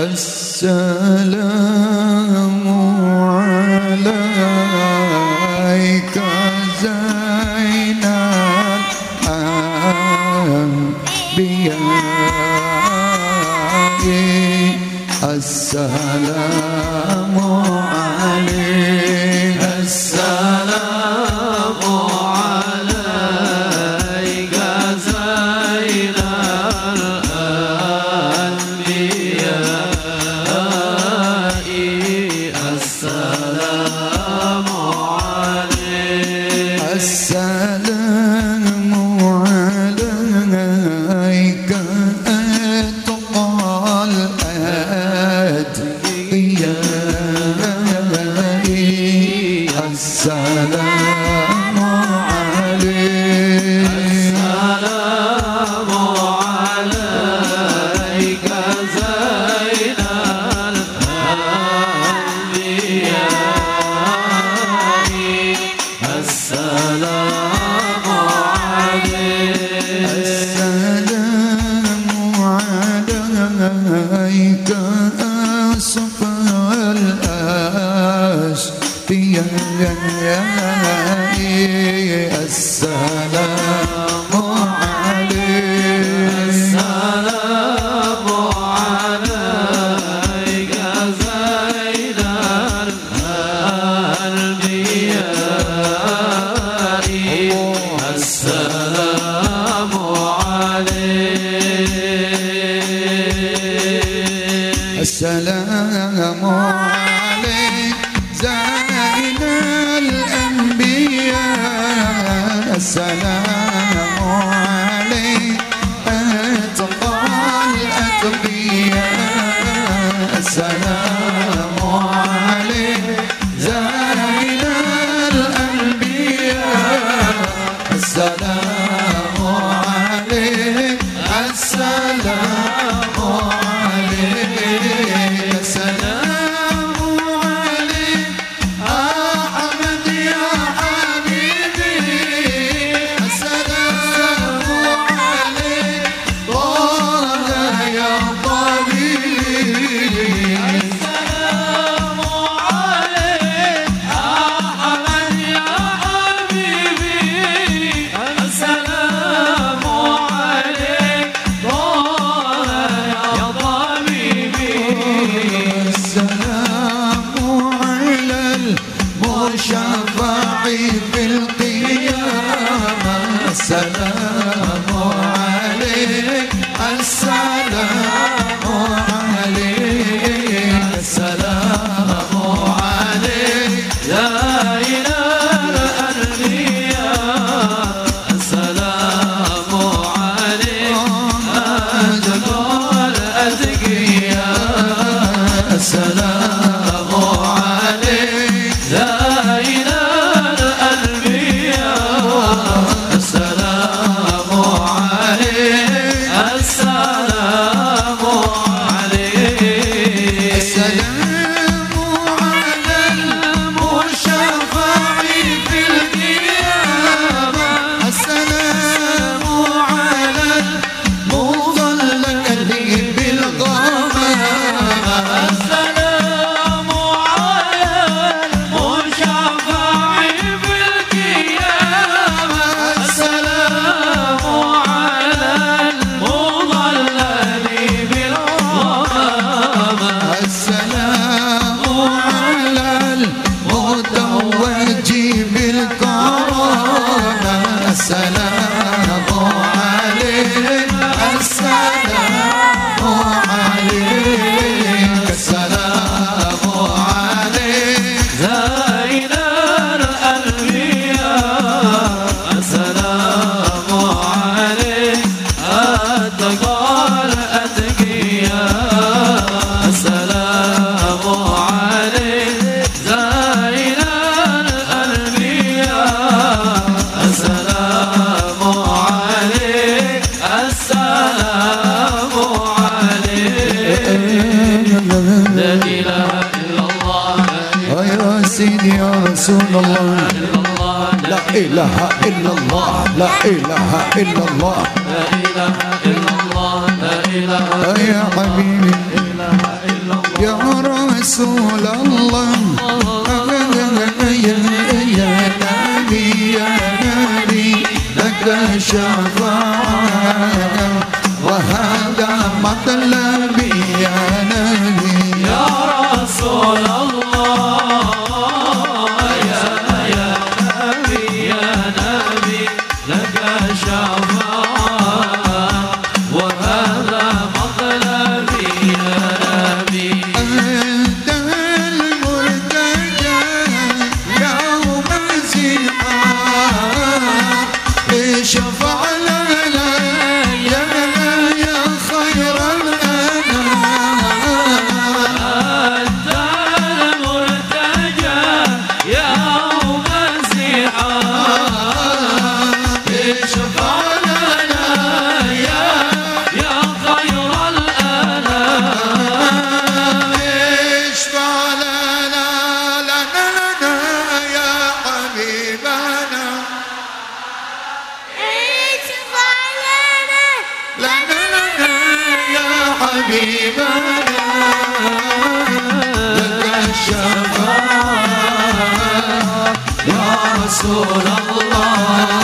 السلام عليك زين الأنبياء. السلام عليك. الدنيا السلام. i sana. سيدي يا رسول الله لا إله إلا الله لا إله إلا الله لا إله إلا الله لا إله يا حبيبي يا رسول الله رسول الله.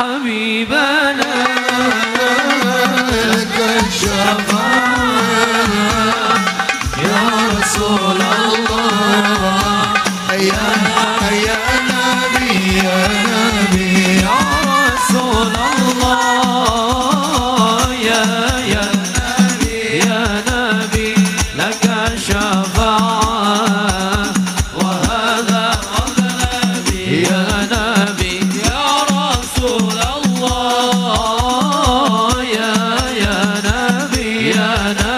حبيبنا